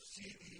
see the